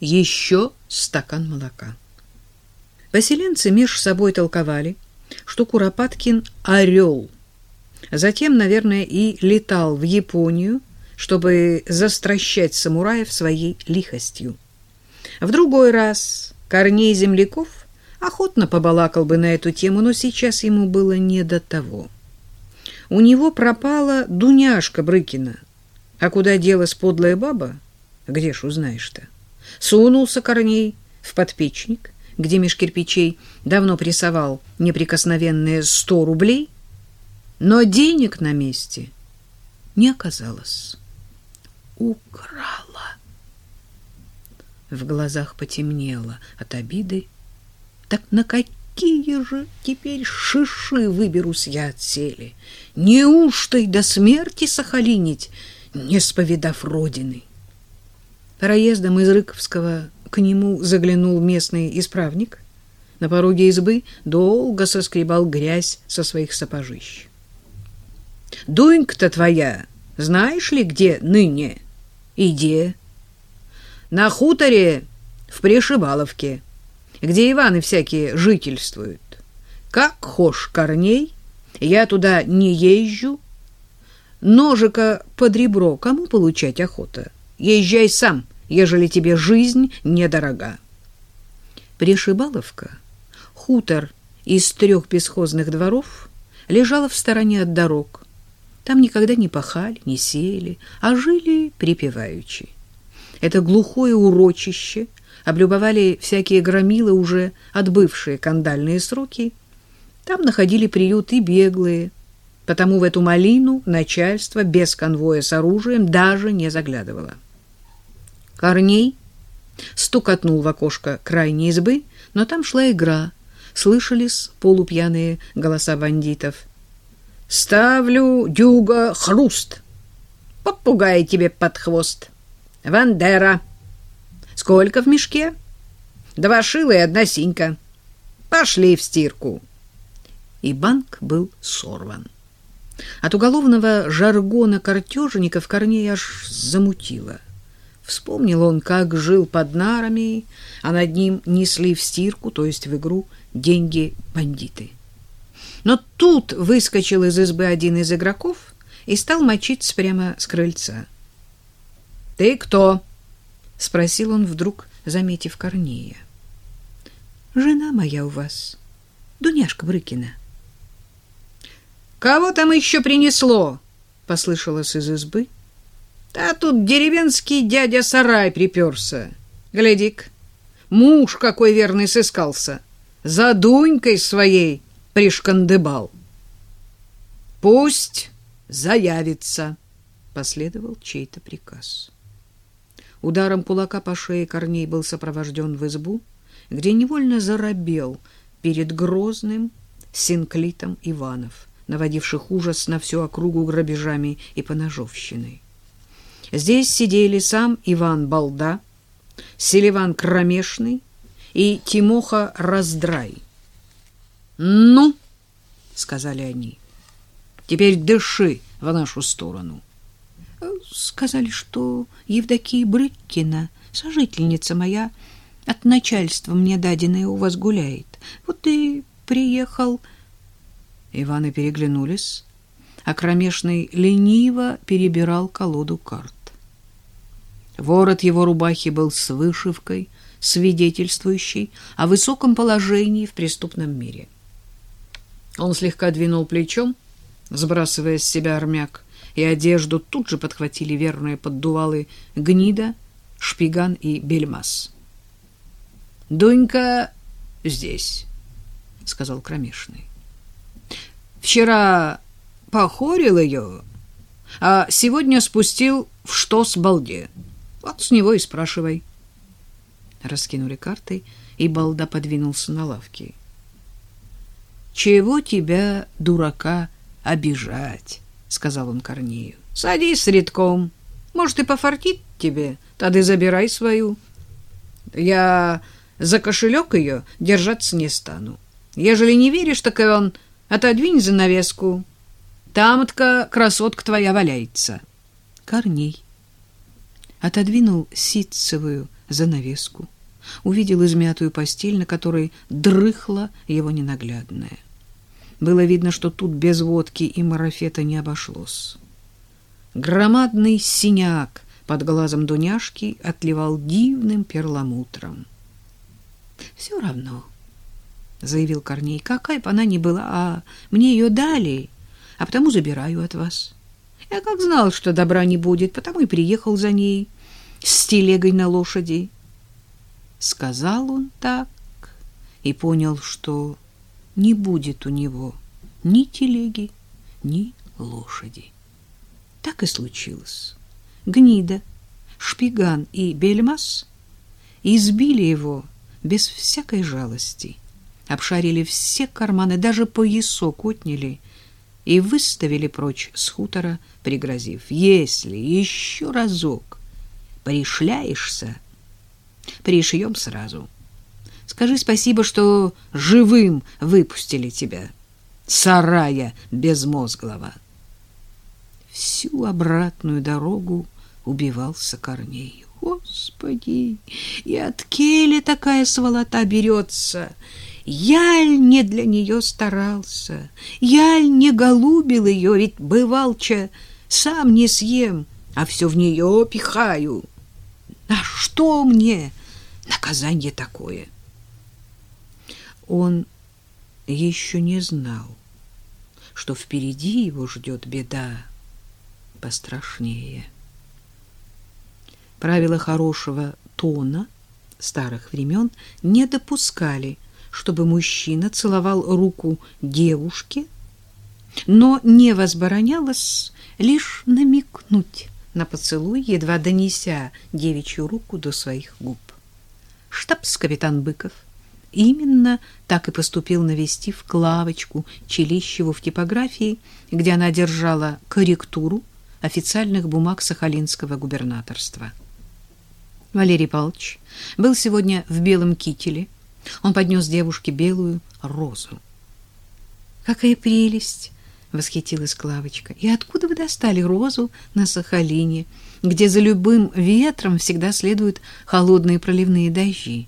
еще стакан молока. Поселенцы меж собой толковали, что Куропаткин — орел. Затем, наверное, и летал в Японию, чтобы застращать самураев своей лихостью. В другой раз Корней Земляков охотно побалакал бы на эту тему, но сейчас ему было не до того. У него пропала Дуняшка Брыкина. А куда делась подлая баба? Где ж узнаешь-то? Сунулся Корней в подпечник, где меж кирпичей давно прессовал неприкосновенные сто рублей, но денег на месте не оказалось. Украла. В глазах потемнело от обиды. Так на какие же теперь шиши выберусь я от сели? Неужто и до смерти сахалинить, не споведав родины? Проездом из Рыковского к нему заглянул местный исправник. На пороге избы долго соскребал грязь со своих сапожищ. «Дунька-то твоя, знаешь ли, где ныне?» «Иди». «На хуторе в Пришибаловке, где Иваны всякие жительствуют. Как хошь корней, я туда не езжу. Ножика под ребро кому получать охота? Езжай сам» ежели тебе жизнь недорога. Пришибаловка, хутор из трех бесхозных дворов, лежала в стороне от дорог. Там никогда не пахали, не сеяли, а жили припеваючи. Это глухое урочище облюбовали всякие громилы, уже отбывшие кандальные сроки. Там находили приют и беглые, потому в эту малину начальство без конвоя с оружием даже не заглядывало. Корней стукотнул в окошко крайней избы, но там шла игра. Слышались полупьяные голоса бандитов. «Ставлю, дюга, хруст! Попугай тебе под хвост! Вандера! Сколько в мешке? Два шила и одна синька. Пошли в стирку!» И банк был сорван. От уголовного жаргона картежников Корней аж замутило. Вспомнил он, как жил под нарами, а над ним несли в стирку, то есть в игру, деньги бандиты. Но тут выскочил из избы один из игроков и стал мочиться прямо с крыльца. — Ты кто? — спросил он вдруг, заметив Корнея. — Жена моя у вас, Дуняшка Брыкина. — Кого там еще принесло? — послышалось из избы. — а тут деревенский дядя Сарай приперся. Гляди-ка, муж какой верный сыскался. За Дунькой своей пришкандыбал. Пусть заявится, последовал чей-то приказ. Ударом кулака по шее Корней был сопровожден в избу, где невольно заробел перед грозным синклитом Иванов, наводивших ужас на всю округу грабежами и поножовщиной. Здесь сидели сам Иван Балда, Селиван Кромешный и Тимоха Раздрай. «Ну!» — сказали они. «Теперь дыши в нашу сторону». Сказали, что Евдокия Брыккина, сожительница моя, от начальства мне даденная у вас гуляет. Вот и приехал. Иваны переглянулись, а Кромешный лениво перебирал колоду карт. Ворот его рубахи был с вышивкой, свидетельствующей о высоком положении в преступном мире. Он слегка двинул плечом, сбрасывая с себя армяк, и одежду тут же подхватили верные поддувалы Гнида, Шпиган и Бельмас. «Дунька здесь», — сказал Кромешный. «Вчера похорил ее, а сегодня спустил в что с балде». Вот с него и спрашивай. Раскинули карты, и Балда подвинулся на лавке. Чего тебя, дурака, обижать, сказал он Корнею. Садись редком. Может, и пофартит тебе, тогда забирай свою. Я за кошелек ее держаться не стану. Ежели не веришь, так и он отодвинь занавеску. Там-то красотка твоя валяется. Корней отодвинул ситцевую занавеску, увидел измятую постель, на которой дрыхла его ненаглядная. Было видно, что тут без водки и марафета не обошлось. Громадный синяк под глазом Дуняшки отливал дивным перламутром. — Все равно, — заявил Корней, — какая бы она ни была, а мне ее дали, а потому забираю от вас. Я как знал, что добра не будет, потому и приехал за ней с телегой на лошади. Сказал он так и понял, что не будет у него ни телеги, ни лошади. Так и случилось. Гнида, Шпиган и Бельмас избили его без всякой жалости, обшарили все карманы, даже поясок отняли и выставили прочь с хутора, пригрозив, если еще разок пришляешься, пришьем сразу. Скажи спасибо, что живым выпустили тебя, сарая безмозглого. Всю обратную дорогу убивался Корней. Господи, и от Келли такая сволота берется. Яль не для нее старался, Яль не голубил ее, ведь бывалча сам не съем, а все в нее пихаю. А что мне наказание такое? Он еще не знал, что впереди его ждет беда пострашнее. Правила хорошего тона старых времен не допускали, чтобы мужчина целовал руку девушке, но не возборонялось лишь намекнуть на поцелуй, едва донеся девичью руку до своих губ. Штабс-капитан Быков именно так и поступил, навестив Клавочку Челищеву в типографии, где она держала корректуру официальных бумаг Сахалинского губернаторства. Валерий Павлович был сегодня в белом кителе. Он поднес девушке белую розу. «Какая прелесть!» — восхитилась Клавочка. «И откуда вы достали розу на Сахалине, где за любым ветром всегда следуют холодные проливные дожди?»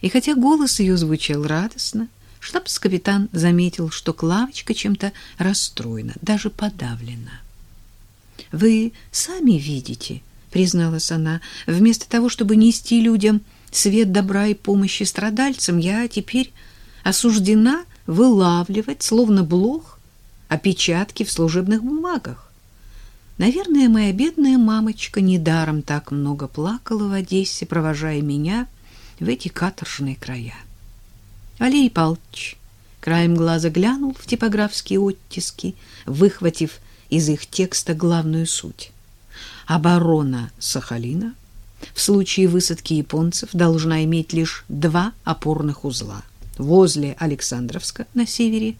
И хотя голос ее звучал радостно, штабс-капитан заметил, что Клавочка чем-то расстроена, даже подавлена. «Вы сами видите», — призналась она, — «вместо того, чтобы нести людям свет добра и помощи страдальцам, я теперь осуждена вылавливать, словно блох, опечатки в служебных бумагах. Наверное, моя бедная мамочка недаром так много плакала в Одессе, провожая меня в эти каторжные края. Валерий Павлович краем глаза глянул в типографские оттиски, выхватив из их текста главную суть. Оборона Сахалина в случае высадки японцев должна иметь лишь два опорных узла возле Александровска на севере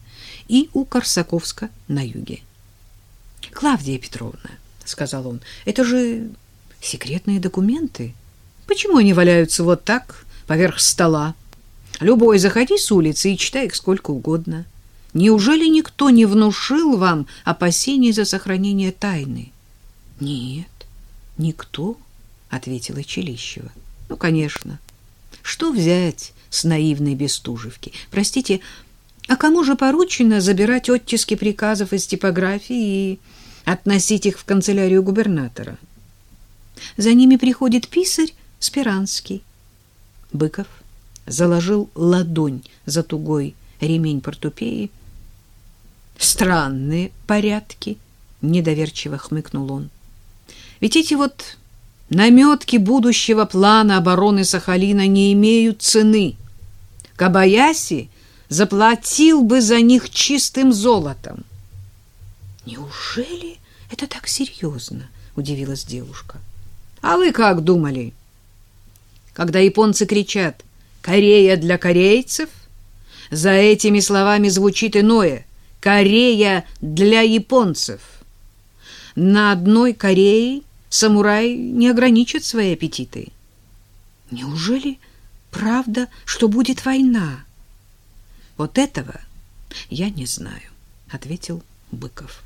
и у Корсаковска на юге. Клавдия Петровна, сказал он, это же секретные документы. Почему они валяются вот так поверх стола? Любой заходи с улицы и читай их сколько угодно. Неужели никто не внушил вам опасений за сохранение тайны? Нет, никто, ответила Челищева. Ну, конечно. Что взять с наивной Бестужевки? Простите, а кому же поручено забирать оттиски приказов из типографии и относить их в канцелярию губернатора? За ними приходит писарь Спиранский. Быков заложил ладонь за тугой ремень портупеи Странные порядки, недоверчиво хмыкнул он. Ведь эти вот наметки будущего плана обороны Сахалина не имеют цены. Кабаяси заплатил бы за них чистым золотом. Неужели это так серьезно? удивилась девушка. А вы как думали? Когда японцы кричат «Корея для корейцев», за этими словами звучит иное Корея для японцев. На одной Корее самурай не ограничит свои аппетиты. Неужели правда, что будет война? Вот этого я не знаю, ответил Быков.